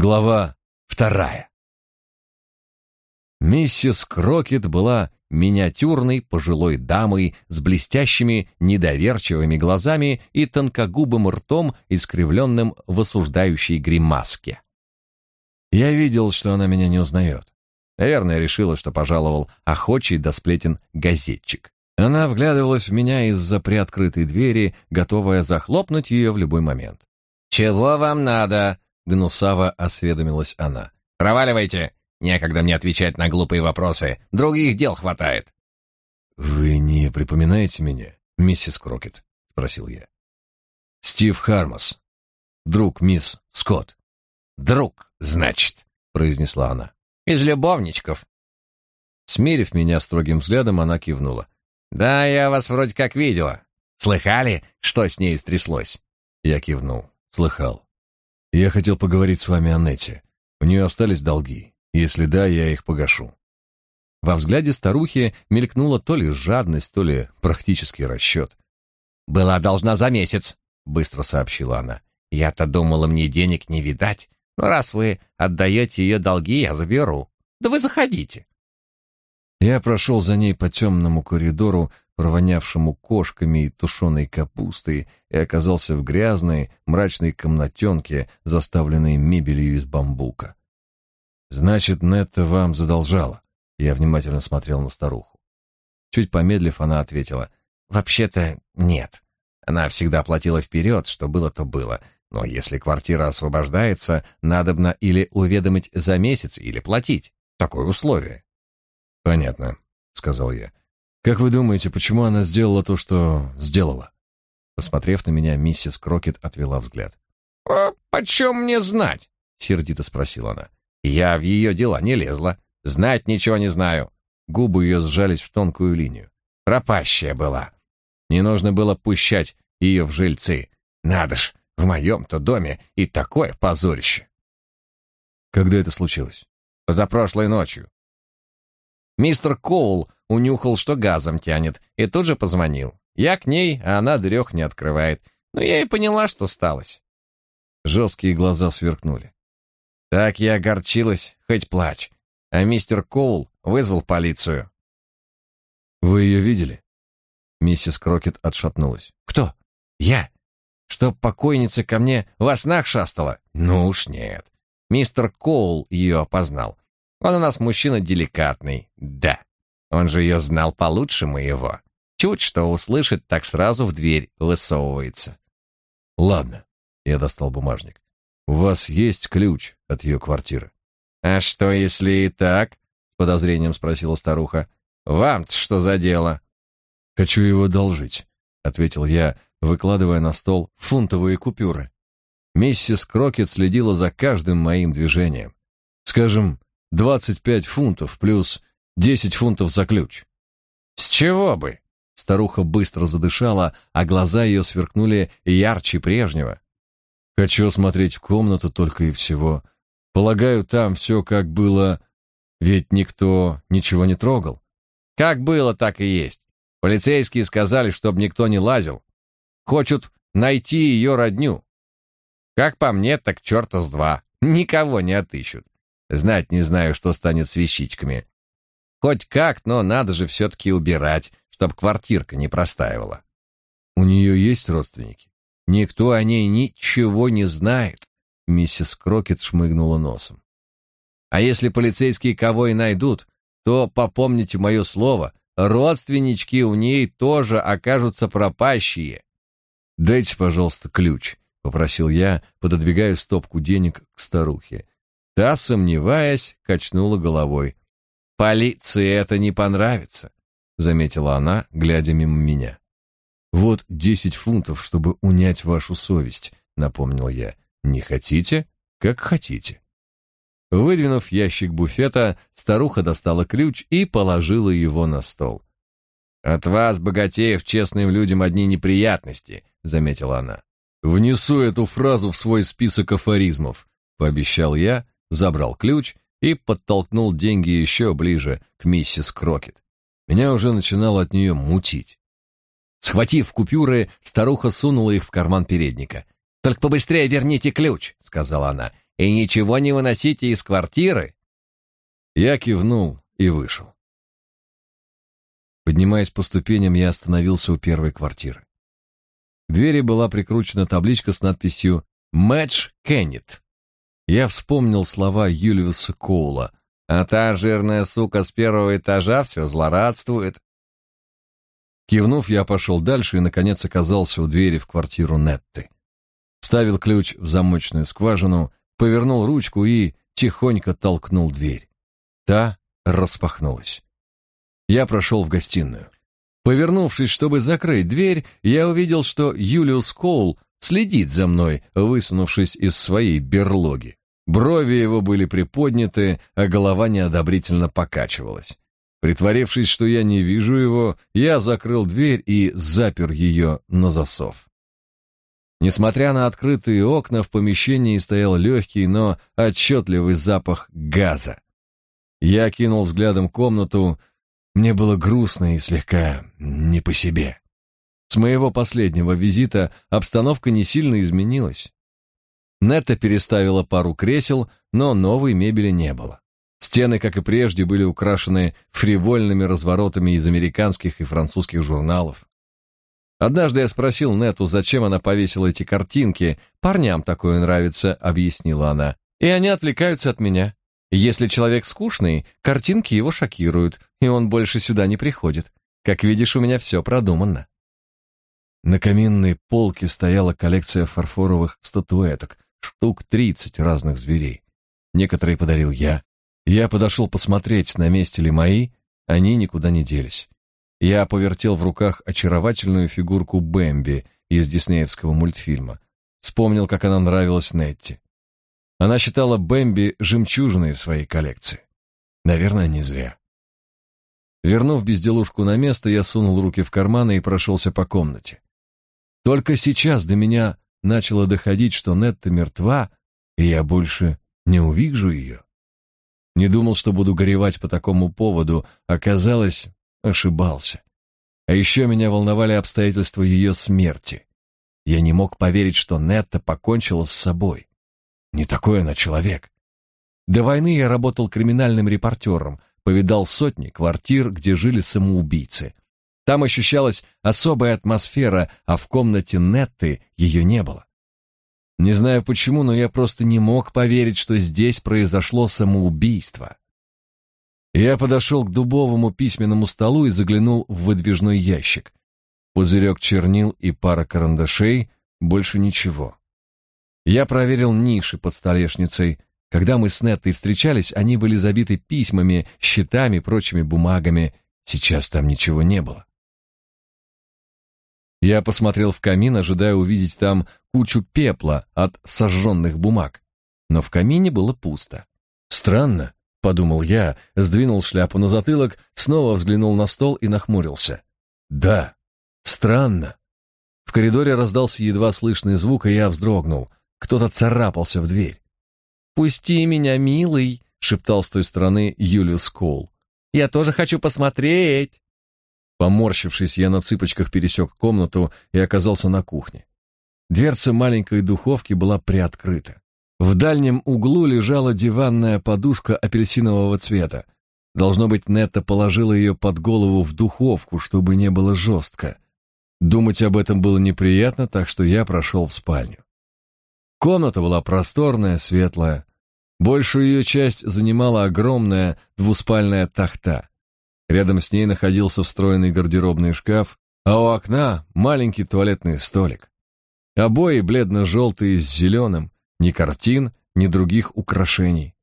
Глава вторая. Миссис Крокет была миниатюрной пожилой дамой с блестящими недоверчивыми глазами и тонкогубым ртом, искривленным в осуждающей гримаске. Я видел, что она меня не узнает. Наверное, решила, что пожаловал охочий до сплетен газетчик. Она вглядывалась в меня из-за приоткрытой двери, готовая захлопнуть ее в любой момент. «Чего вам надо?» Гнусаво осведомилась она. «Проваливайте! Некогда мне отвечать на глупые вопросы. Других дел хватает». «Вы не припоминаете меня, миссис Крокет?» — спросил я. «Стив Хармас, друг мисс Скотт». «Друг, значит», — произнесла она. «Из любовничков». Смерив меня строгим взглядом, она кивнула. «Да, я вас вроде как видела. Слыхали, что с ней стряслось?» Я кивнул. Слыхал. Я хотел поговорить с вами о Нете. У нее остались долги. Если да, я их погашу. Во взгляде старухи мелькнула то ли жадность, то ли практический расчет. «Была должна за месяц», — быстро сообщила она. «Я-то думала, мне денег не видать, но раз вы отдаете ее долги, я заберу. Да вы заходите». Я прошел за ней по темному коридору, провонявшему кошками и тушеной капустой, и оказался в грязной, мрачной комнатенке, заставленной мебелью из бамбука. «Значит, Нетта вам задолжала?» Я внимательно смотрел на старуху. Чуть помедлив, она ответила. «Вообще-то нет. Она всегда платила вперед, что было, то было. Но если квартира освобождается, надобно или уведомить за месяц, или платить. Такое условие». «Понятно», — сказал я. Как вы думаете, почему она сделала то, что сделала? Посмотрев на меня, миссис Крокет отвела взгляд. «А почем мне знать?» — сердито спросила она. «Я в ее дела не лезла. Знать ничего не знаю». Губы ее сжались в тонкую линию. «Пропащая была. Не нужно было пущать ее в жильцы. Надо ж, в моем-то доме и такое позорище». «Когда это случилось?» «Позапрошлой ночью. Мистер Коул унюхал, что газом тянет, и тут же позвонил. Я к ней, а она дрех не открывает. Но я и поняла, что сталось. Жесткие глаза сверкнули. Так я огорчилась, хоть плачь. А мистер Коул вызвал полицию. «Вы ее видели?» Миссис Крокет отшатнулась. «Кто? Я? Чтоб покойница ко мне во снах шастала? Ну уж нет. Мистер Коул ее опознал. Он у нас мужчина деликатный, да. Он же ее знал получше моего. Чуть что услышит, так сразу в дверь высовывается. Ладно, я достал бумажник. У вас есть ключ от ее квартиры? А что, если и так? С подозрением спросила старуха. вам что за дело? Хочу его одолжить, ответил я, выкладывая на стол фунтовые купюры. Миссис Крокет следила за каждым моим движением. Скажем, Двадцать пять фунтов плюс десять фунтов за ключ. С чего бы? Старуха быстро задышала, а глаза ее сверкнули ярче прежнего. Хочу осмотреть комнату только и всего. Полагаю, там все как было, ведь никто ничего не трогал. Как было, так и есть. Полицейские сказали, чтобы никто не лазил. Хочут найти ее родню. Как по мне, так черта с два. Никого не отыщут. Знать не знаю, что станет с вещичками. Хоть как, но надо же все-таки убирать, чтоб квартирка не простаивала. У нее есть родственники? Никто о ней ничего не знает. Миссис Крокет шмыгнула носом. А если полицейские кого и найдут, то попомните мое слово, родственнички у ней тоже окажутся пропащие. Дайте, пожалуйста, ключ, попросил я, пододвигая стопку денег к старухе. Та, сомневаясь, качнула головой. «Полиции это не понравится», — заметила она, глядя мимо меня. «Вот десять фунтов, чтобы унять вашу совесть», — напомнил я. «Не хотите? Как хотите». Выдвинув ящик буфета, старуха достала ключ и положила его на стол. «От вас, богатеев, честным людям одни неприятности», — заметила она. «Внесу эту фразу в свой список афоризмов», — пообещал я, забрал ключ и подтолкнул деньги еще ближе к миссис Крокет. Меня уже начинало от нее мутить. Схватив купюры, старуха сунула их в карман передника. «Только побыстрее верните ключ», — сказала она. и ничего не выносите из квартиры?» Я кивнул и вышел. Поднимаясь по ступеням, я остановился у первой квартиры. К двери была прикручена табличка с надписью «Мэтч Кеннет». Я вспомнил слова Юлиуса Коула, а та жирная сука с первого этажа все злорадствует. Кивнув, я пошел дальше и, наконец, оказался у двери в квартиру Нетты. Вставил ключ в замочную скважину, повернул ручку и тихонько толкнул дверь. Та распахнулась. Я прошел в гостиную. Повернувшись, чтобы закрыть дверь, я увидел, что Юлиус Коул следит за мной, высунувшись из своей берлоги. Брови его были приподняты, а голова неодобрительно покачивалась. Притворившись, что я не вижу его, я закрыл дверь и запер ее на засов. Несмотря на открытые окна, в помещении стоял легкий, но отчетливый запах газа. Я кинул взглядом комнату, мне было грустно и слегка не по себе. С моего последнего визита обстановка не сильно изменилась. Нетта переставила пару кресел, но новой мебели не было. Стены, как и прежде, были украшены фривольными разворотами из американских и французских журналов. Однажды я спросил Нету, зачем она повесила эти картинки. «Парням такое нравится», — объяснила она. «И они отвлекаются от меня. Если человек скучный, картинки его шокируют, и он больше сюда не приходит. Как видишь, у меня все продумано. На каминной полке стояла коллекция фарфоровых статуэток, штук тридцать разных зверей. Некоторые подарил я. Я подошел посмотреть, на месте ли мои, они никуда не делись. Я повертел в руках очаровательную фигурку Бэмби из диснеевского мультфильма. Вспомнил, как она нравилась Нетти. Она считала Бэмби жемчужиной своей коллекции. Наверное, не зря. Вернув безделушку на место, я сунул руки в карманы и прошелся по комнате. Только сейчас до меня начало доходить, что Нетта мертва, и я больше не увижу ее. Не думал, что буду горевать по такому поводу, оказалось, ошибался. А еще меня волновали обстоятельства ее смерти. Я не мог поверить, что Нетта покончила с собой. Не такой она человек. До войны я работал криминальным репортером, повидал сотни квартир, где жили самоубийцы. Там ощущалась особая атмосфера, а в комнате Нетты ее не было. Не знаю почему, но я просто не мог поверить, что здесь произошло самоубийство. Я подошел к дубовому письменному столу и заглянул в выдвижной ящик. Пузырек чернил и пара карандашей, больше ничего. Я проверил ниши под столешницей. Когда мы с Неттой встречались, они были забиты письмами, счетами, прочими бумагами. Сейчас там ничего не было. Я посмотрел в камин, ожидая увидеть там кучу пепла от сожженных бумаг. Но в камине было пусто. Странно, подумал я, сдвинул шляпу на затылок, снова взглянул на стол и нахмурился. Да, странно. В коридоре раздался едва слышный звук, и я вздрогнул. Кто-то царапался в дверь. «Пусти меня, милый!» — шептал с той стороны Юлиус Коул. «Я тоже хочу посмотреть!» Поморщившись, я на цыпочках пересек комнату и оказался на кухне. Дверца маленькой духовки была приоткрыта. В дальнем углу лежала диванная подушка апельсинового цвета. Должно быть, Нетта положила ее под голову в духовку, чтобы не было жестко. Думать об этом было неприятно, так что я прошел в спальню. Комната была просторная, светлая. Большую ее часть занимала огромная двуспальная тахта. Рядом с ней находился встроенный гардеробный шкаф, а у окна маленький туалетный столик. Обои бледно-желтые с зеленым, ни картин, ни других украшений.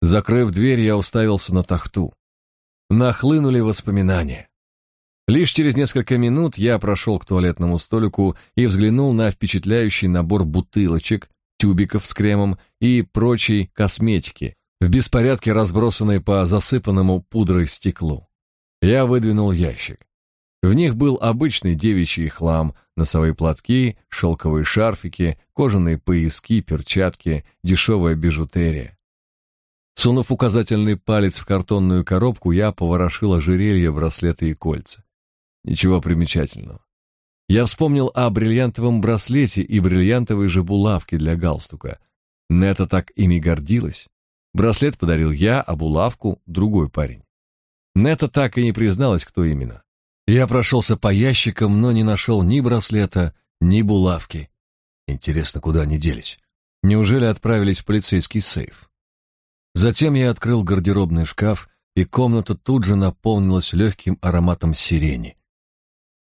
Закрыв дверь, я уставился на тахту. Нахлынули воспоминания. Лишь через несколько минут я прошел к туалетному столику и взглянул на впечатляющий набор бутылочек, тюбиков с кремом и прочей косметики, в беспорядке разбросанной по засыпанному пудрой стеклу. Я выдвинул ящик. В них был обычный девичий хлам, носовые платки, шелковые шарфики, кожаные пояски, перчатки, дешевая бижутерия. Сунув указательный палец в картонную коробку, я поворошил ожерелье, браслеты и кольца. Ничего примечательного. Я вспомнил о бриллиантовом браслете и бриллиантовой же булавке для галстука. Нета так ими гордилась. Браслет подарил я, а булавку — другой парень. Нета так и не призналась, кто именно. Я прошелся по ящикам, но не нашел ни браслета, ни булавки. Интересно, куда они делись? Неужели отправились в полицейский сейф? Затем я открыл гардеробный шкаф, и комната тут же наполнилась легким ароматом сирени.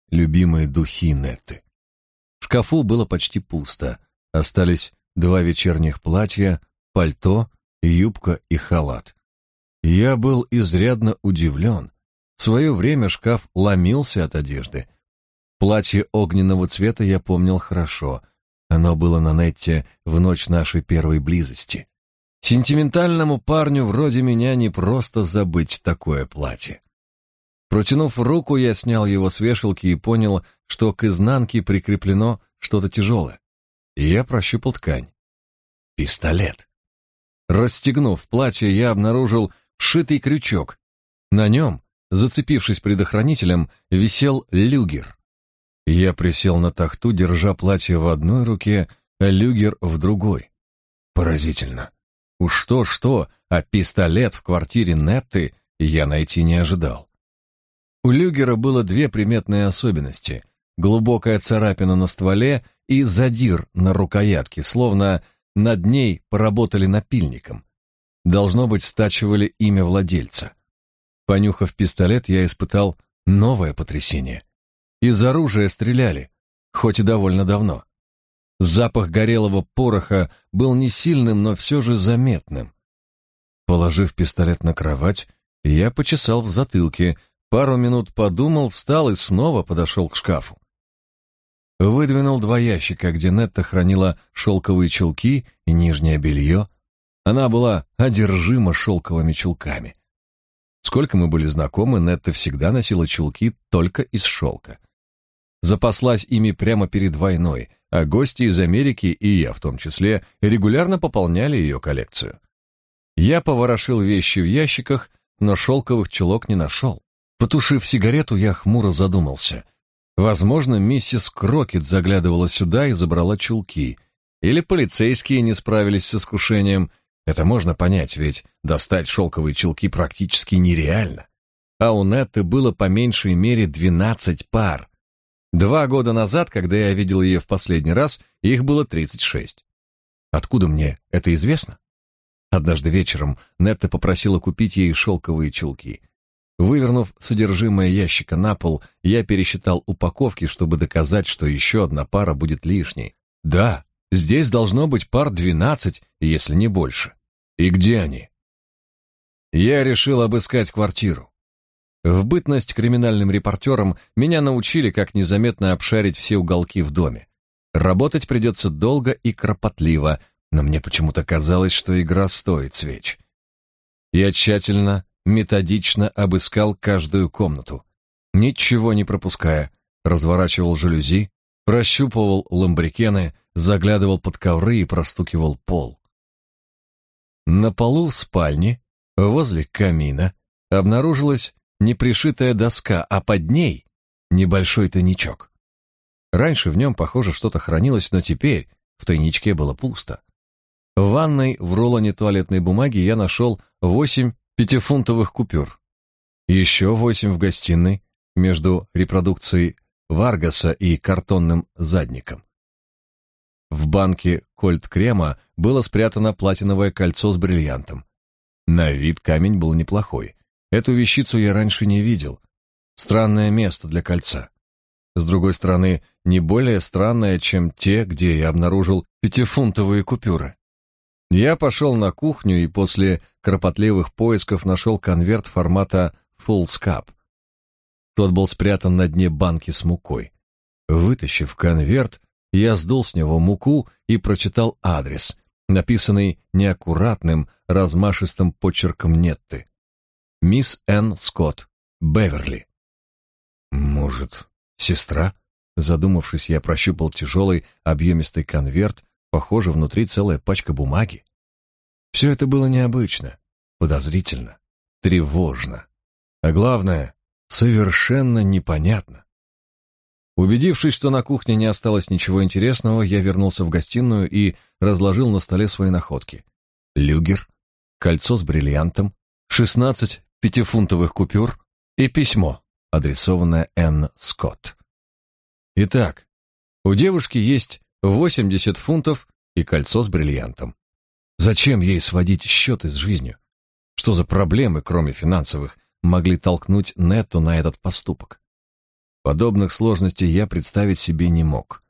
Любимые духи Нетты. В шкафу было почти пусто. Остались два вечерних платья, пальто, юбка и халат. Я был изрядно удивлен. В свое время шкаф ломился от одежды. Платье огненного цвета я помнил хорошо. Оно было на Нетте в ночь нашей первой близости. Сентиментальному парню вроде меня не просто забыть такое платье. Протянув руку, я снял его с вешалки и понял, что к изнанке прикреплено что-то тяжелое. И я прощупал ткань. Пистолет. Расстегнув платье, я обнаружил вшитый крючок. На нем, зацепившись предохранителем, висел люгер. Я присел на тахту, держа платье в одной руке, а люгер в другой. Поразительно. Уж что-что, а пистолет в квартире Нетты я найти не ожидал. У Люгера было две приметные особенности. Глубокая царапина на стволе и задир на рукоятке, словно над ней поработали напильником. Должно быть, стачивали имя владельца. Понюхав пистолет, я испытал новое потрясение. Из оружия стреляли, хоть и довольно давно. Запах горелого пороха был не сильным, но все же заметным. Положив пистолет на кровать, я почесал в затылке, пару минут подумал, встал и снова подошел к шкафу. Выдвинул два ящика, где Нетта хранила шелковые чулки и нижнее белье. Она была одержима шелковыми чулками. Сколько мы были знакомы, Нетта всегда носила чулки только из шелка. Запаслась ими прямо перед войной — а гости из Америки, и я в том числе, регулярно пополняли ее коллекцию. Я поворошил вещи в ящиках, но шелковых чулок не нашел. Потушив сигарету, я хмуро задумался. Возможно, миссис Крокет заглядывала сюда и забрала чулки. Или полицейские не справились с искушением. Это можно понять, ведь достать шелковые чулки практически нереально. А у Нетты было по меньшей мере двенадцать пар. Два года назад, когда я видел ее в последний раз, их было 36. Откуда мне это известно? Однажды вечером Нетта попросила купить ей шелковые чулки. Вывернув содержимое ящика на пол, я пересчитал упаковки, чтобы доказать, что еще одна пара будет лишней. Да, здесь должно быть пар 12, если не больше. И где они? Я решил обыскать квартиру. В бытность криминальным репортером меня научили, как незаметно обшарить все уголки в доме. Работать придется долго и кропотливо, но мне почему-то казалось, что игра стоит свеч. Я тщательно, методично обыскал каждую комнату, ничего не пропуская, разворачивал жалюзи, прощупывал ламбрикены, заглядывал под ковры и простукивал пол. На полу в спальне, возле камина, обнаружилась не пришитая доска, а под ней небольшой тайничок. Раньше в нем, похоже, что-то хранилось, но теперь в тайничке было пусто. В ванной в рулоне туалетной бумаги я нашел восемь пятифунтовых купюр. Еще восемь в гостиной, между репродукцией Варгаса и картонным задником. В банке кольт-крема было спрятано платиновое кольцо с бриллиантом. На вид камень был неплохой, Эту вещицу я раньше не видел. Странное место для кольца. С другой стороны, не более странное, чем те, где я обнаружил пятифунтовые купюры. Я пошел на кухню и после кропотливых поисков нашел конверт формата Full Тот был спрятан на дне банки с мукой. Вытащив конверт, я сдул с него муку и прочитал адрес, написанный неаккуратным, размашистым почерком Нетты. Мисс Энн Скотт, Беверли. Может, сестра? Задумавшись, я прощупал тяжелый, объемистый конверт, похоже, внутри целая пачка бумаги. Все это было необычно, подозрительно, тревожно, а главное, совершенно непонятно. Убедившись, что на кухне не осталось ничего интересного, я вернулся в гостиную и разложил на столе свои находки. Люгер, кольцо с бриллиантом, 16 пятифунтовых купюр и письмо, адресованное Энн Скотт. Итак, у девушки есть 80 фунтов и кольцо с бриллиантом. Зачем ей сводить счеты с жизнью? Что за проблемы, кроме финансовых, могли толкнуть Нетту на этот поступок? Подобных сложностей я представить себе не мог.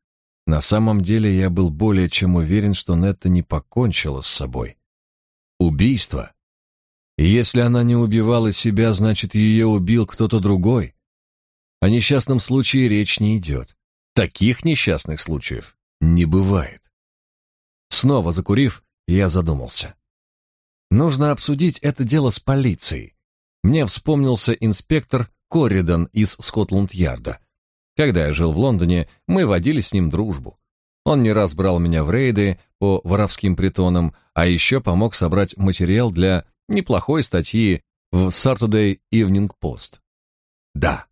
На самом деле я был более чем уверен, что Нетта не покончила с собой. Убийство. И если она не убивала себя, значит, ее убил кто-то другой. О несчастном случае речь не идет. Таких несчастных случаев не бывает. Снова закурив, я задумался. Нужно обсудить это дело с полицией. Мне вспомнился инспектор Корридан из Скотланд-Ярда. Когда я жил в Лондоне, мы водили с ним дружбу. Он не раз брал меня в рейды по воровским притонам, а еще помог собрать материал для неплохой статьи в Saturday Evening Post. Да,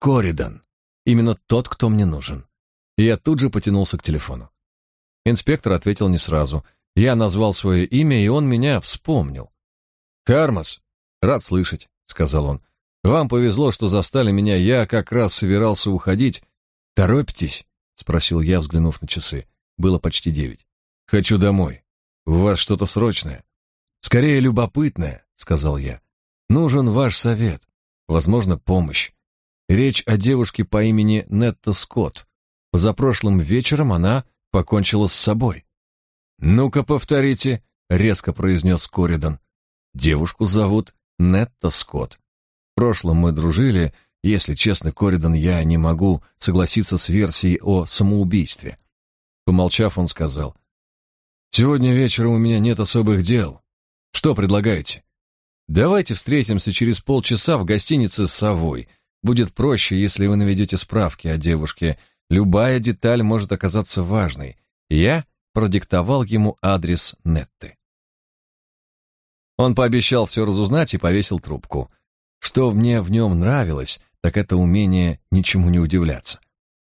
Корридан. Именно тот, кто мне нужен. И я тут же потянулся к телефону. Инспектор ответил не сразу. Я назвал свое имя, и он меня вспомнил. «Кармас, рад слышать», — сказал он. «Вам повезло, что застали меня. Я как раз собирался уходить. Торопитесь?» — спросил я, взглянув на часы. Было почти девять. «Хочу домой. У вас что-то срочное?» «Скорее любопытное», — сказал я. «Нужен ваш совет. Возможно, помощь. Речь о девушке по имени Нетта Скотт. Позапрошлым вечером она покончила с собой. «Ну-ка, повторите», — резко произнес Коридан. «Девушку зовут Нетта Скотт. В прошлом мы дружили. Если честно, Коридан, я не могу согласиться с версией о самоубийстве». Помолчав, он сказал, «Сегодня вечером у меня нет особых дел. Что предлагаете?» «Давайте встретимся через полчаса в гостинице «Совой». Будет проще, если вы наведете справки о девушке. Любая деталь может оказаться важной. Я продиктовал ему адрес Нетты. Он пообещал все разузнать и повесил трубку. Что мне в нем нравилось, так это умение ничему не удивляться.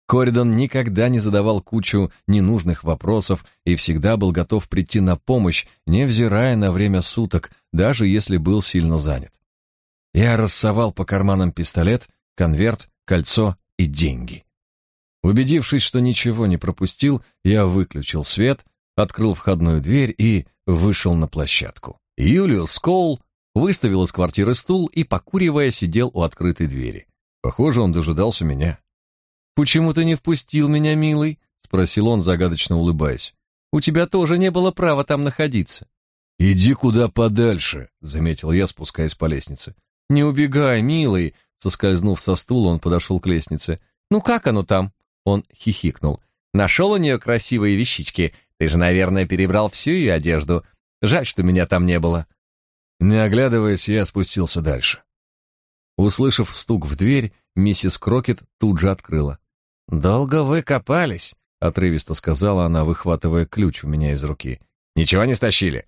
Коридон никогда не задавал кучу ненужных вопросов и всегда был готов прийти на помощь, невзирая на время суток, даже если был сильно занят. Я рассовал по карманам пистолет, конверт, кольцо и деньги. Убедившись, что ничего не пропустил, я выключил свет, открыл входную дверь и вышел на площадку. Юлиус Коул выставил из квартиры стул и, покуривая, сидел у открытой двери. Похоже, он дожидался меня. «Почему ты не впустил меня, милый?» — спросил он, загадочно улыбаясь. «У тебя тоже не было права там находиться». «Иди куда подальше», — заметил я, спускаясь по лестнице. «Не убегай, милый!» Соскользнув со стула, он подошел к лестнице. «Ну как оно там?» Он хихикнул. «Нашел у нее красивые вещички. Ты же, наверное, перебрал всю ее одежду. Жаль, что меня там не было». Не оглядываясь, я спустился дальше. Услышав стук в дверь, миссис Крокет тут же открыла. «Долго вы копались», — отрывисто сказала она, выхватывая ключ у меня из руки. «Ничего не стащили.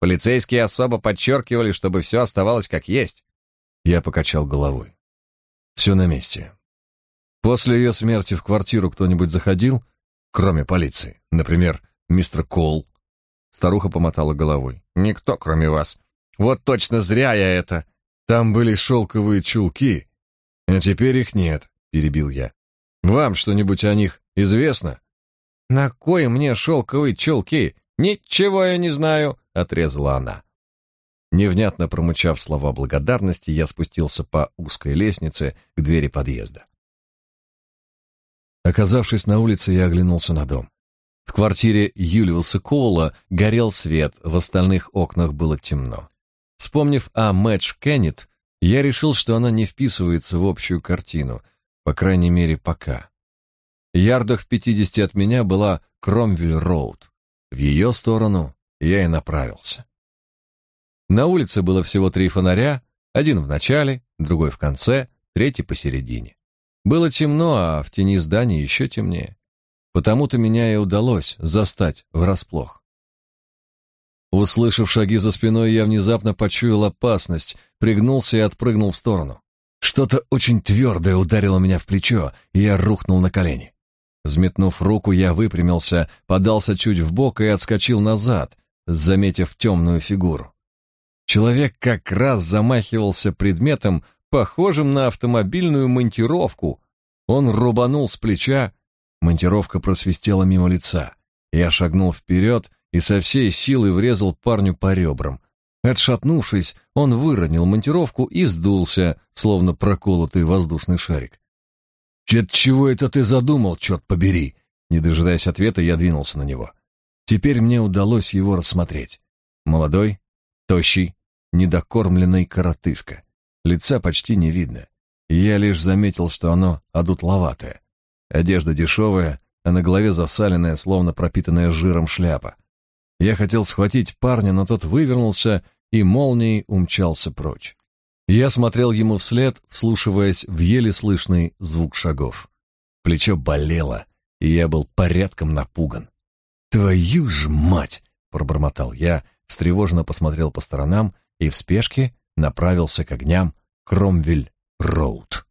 Полицейские особо подчеркивали, чтобы все оставалось как есть». Я покачал головой. «Все на месте. После ее смерти в квартиру кто-нибудь заходил, кроме полиции? Например, мистер Кол?» Старуха помотала головой. «Никто, кроме вас. Вот точно зря я это. Там были шелковые чулки, а теперь их нет», — перебил я. «Вам что-нибудь о них известно?» «На кой мне шелковые чулки? Ничего я не знаю», — отрезала она. Невнятно промычав слова благодарности, я спустился по узкой лестнице к двери подъезда. Оказавшись на улице, я оглянулся на дом. В квартире Юлиуса Коула горел свет, в остальных окнах было темно. Вспомнив о Мэтч Кеннет, я решил, что она не вписывается в общую картину, по крайней мере, пока. Ярдах в пятидесяти от меня была Кромвель-Роуд. В ее сторону я и направился. На улице было всего три фонаря, один в начале, другой в конце, третий посередине. Было темно, а в тени здания еще темнее. Потому-то меня и удалось застать врасплох. Услышав шаги за спиной, я внезапно почуял опасность, пригнулся и отпрыгнул в сторону. Что-то очень твердое ударило меня в плечо, и я рухнул на колени. Взметнув руку, я выпрямился, подался чуть вбок и отскочил назад, заметив темную фигуру. Человек как раз замахивался предметом, похожим на автомобильную монтировку. Он рубанул с плеча, монтировка просвистела мимо лица. Я шагнул вперед и со всей силы врезал парню по ребрам. Отшатнувшись, он выронил монтировку и сдулся, словно проколотый воздушный шарик. «Чет, чего это ты задумал, черт побери?» Не дожидаясь ответа, я двинулся на него. Теперь мне удалось его рассмотреть. Молодой, тощий, недокормленный коротышка. Лица почти не видно. я лишь заметил, что оно одутловатое. Одежда дешевая, а на голове засаленная, словно пропитанная жиром шляпа. Я хотел схватить парня, но тот вывернулся и молнией умчался прочь. Я смотрел ему вслед, вслушиваясь в еле слышный звук шагов. Плечо болело, и я был порядком напуган. «Твою ж мать!» — пробормотал я, встревоженно посмотрел по сторонам и в спешке направился к огням Кромвель-Роуд.